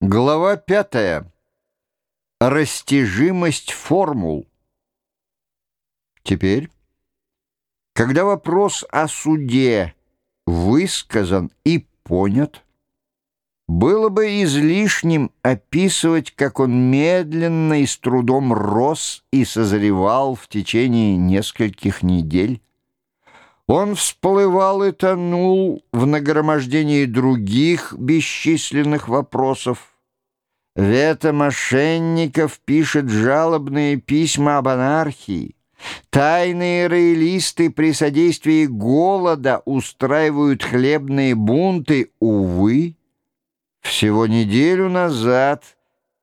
Глава пятая. Растяжимость формул. Теперь, когда вопрос о суде высказан и понят, было бы излишним описывать, как он медленно и с трудом рос и созревал в течение нескольких недель. Он всплывал и тонул в нагромождении других бесчисленных вопросов. Вета мошенников пишет жалобные письма об анархии. Тайные роялисты при содействии голода устраивают хлебные бунты, увы. Всего неделю назад –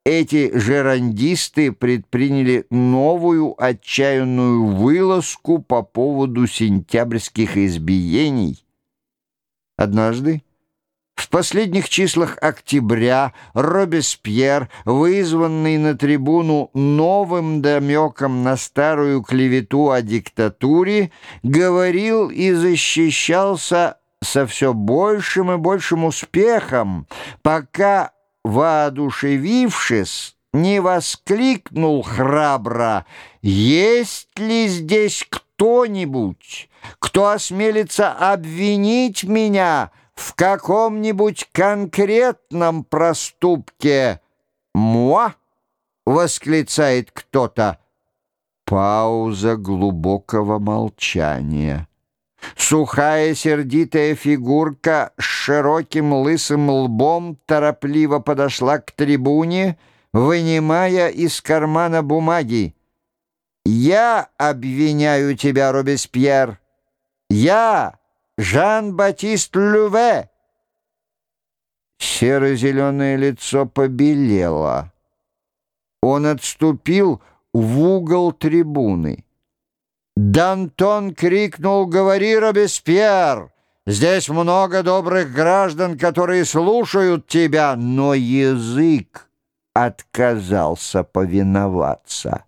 эти жерандисты предприняли новую отчаянную вылазку по поводу сентябрьских избиений. Однажды, в последних числах октября, Робеспьер, вызванный на трибуну новым домеком на старую клевету о диктатуре, говорил и защищался со все большим и большим успехом, пока воодушевившись, не воскликнул храбро «Есть ли здесь кто-нибудь, кто осмелится обвинить меня в каком-нибудь конкретном проступке?» «Муа!» — восклицает кто-то. Пауза глубокого молчания. Сухая сердитая фигурка с широким лысым лбом торопливо подошла к трибуне, вынимая из кармана бумаги. «Я обвиняю тебя, Робеспьер! Я, Жан-Батист Люве!» Серо-зеленое лицо побелело. Он отступил в угол трибуны. Дантон крикнул «Говори, Робеспьер!» Здесь много добрых граждан, которые слушают тебя, но язык отказался повиноваться.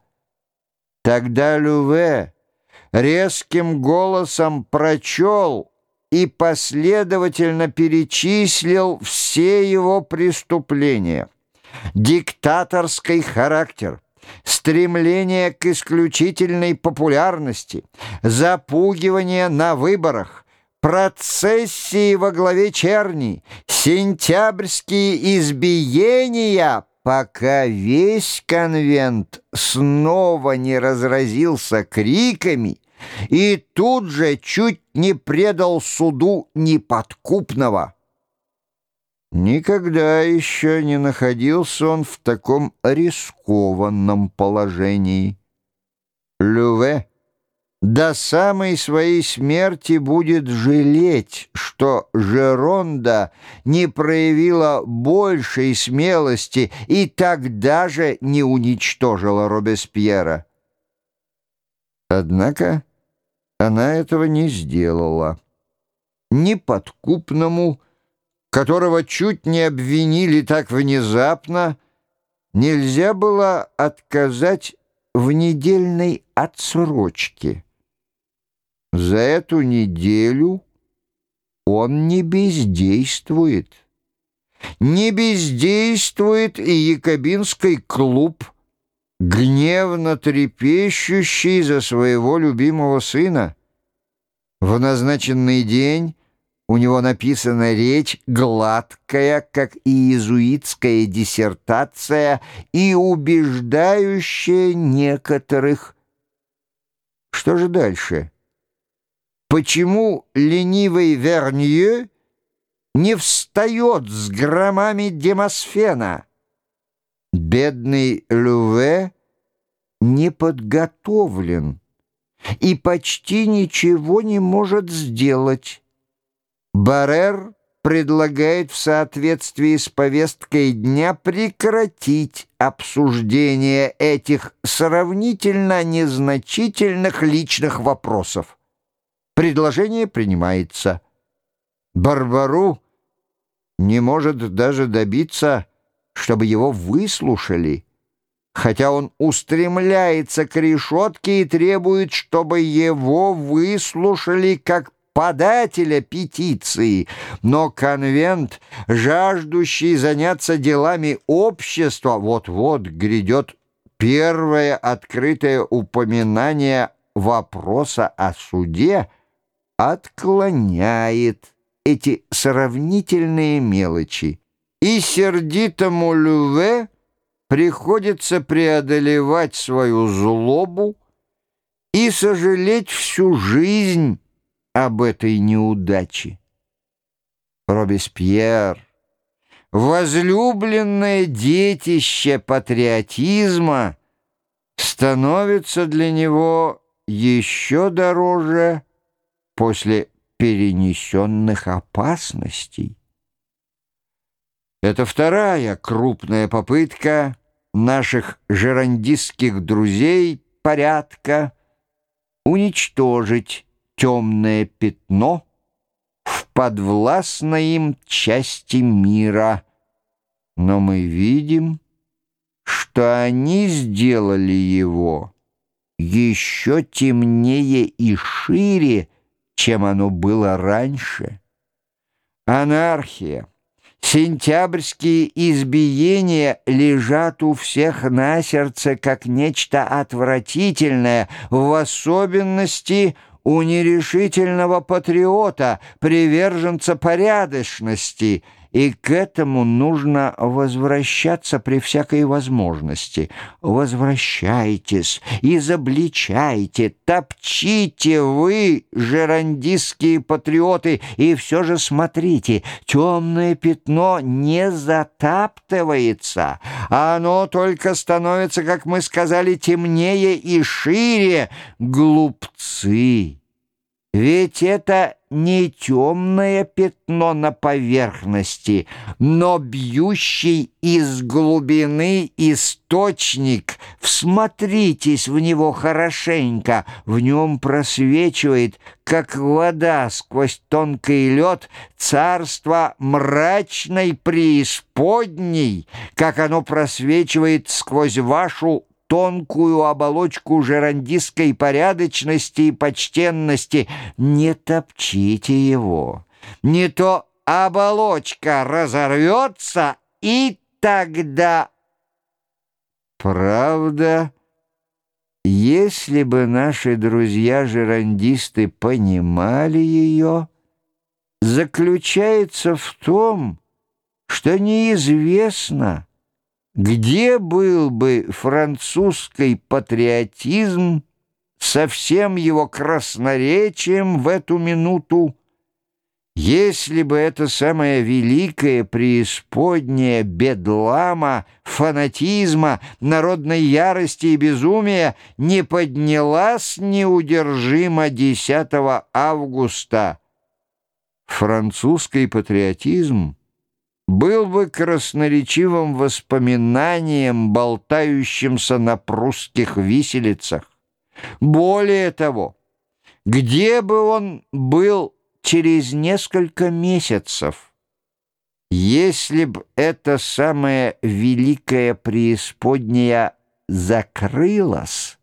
Тогда Люве резким голосом прочел и последовательно перечислил все его преступления. Диктаторский характер — стремление к исключительной популярности, запугивание на выборах, процессии во главе черни, сентябрьские избиения, пока весь конвент снова не разразился криками и тут же чуть не предал суду неподкупного. Никогда еще не находился он в таком рискованном положении. Люве до самой своей смерти будет жалеть, что Жеронда не проявила большей смелости и тогда же не уничтожила Робеспьера. Однако она этого не сделала. Неподкупному которого чуть не обвинили так внезапно, нельзя было отказать в недельной отсрочке. За эту неделю он не бездействует. Не бездействует и якобинский клуб, гневно трепещущий за своего любимого сына. В назначенный день у него написана речь гладкая, как иезуитская диссертация, и убеждающая некоторых. Что же дальше? Почему ленивый Вернье не встает с громами Демосфена? Бедный Люве не подготовлен и почти ничего не может сделать. Баррер предлагает в соответствии с повесткой дня прекратить обсуждение этих сравнительно незначительных личных вопросов. Предложение принимается. Барбару не может даже добиться, чтобы его выслушали, хотя он устремляется к решетке и требует, чтобы его выслушали как подателя петиции, но конвент, жаждущий заняться делами общества, вот-вот грядет первое открытое упоминание вопроса о суде, отклоняет эти сравнительные мелочи. И сердитому Люве приходится преодолевать свою злобу и сожалеть всю жизнь об этой неудаче. Робеспьер, возлюбленное детище патриотизма, становится для него еще дороже после перенесенных опасностей. Это вторая крупная попытка наших жерандистских друзей порядка уничтожить темное пятно в подвластной им части мира. Но мы видим, что они сделали его еще темнее и шире, чем оно было раньше. Анархия, сентябрьские избиения лежат у всех на сердце как нечто отвратительное, в особенности у нерешительного патриота, приверженца порядочности — и к этому нужно возвращаться при всякой возможности. Возвращайтесь, изобличайте, топчите вы, жерандистские патриоты, и все же смотрите, темное пятно не затаптывается, а оно только становится, как мы сказали, темнее и шире. Глупцы! Ведь это не темное пятно на поверхности, но бьющий из глубины источник. Всмотритесь в него хорошенько, в нем просвечивает, как вода сквозь тонкий лед, царство мрачной преисподней, как оно просвечивает сквозь вашу тонкую оболочку жерандистской порядочности и почтенности. Не топчите его. Не то оболочка разорвется, и тогда... Правда, если бы наши друзья-жерандисты понимали ее, заключается в том, что неизвестно, где был бы французский патриотизм со всем его красноречием в эту минуту, если бы это самое великое преисподнее бедлама, фанатизма, народной ярости и безумия не поднялась неудержимо 10 августа, французский патриотизм был бы красноречивым воспоминанием, болтающимся на прусских виселицах. Более того, где бы он был через несколько месяцев, если б эта самая великая преисподняя закрылась,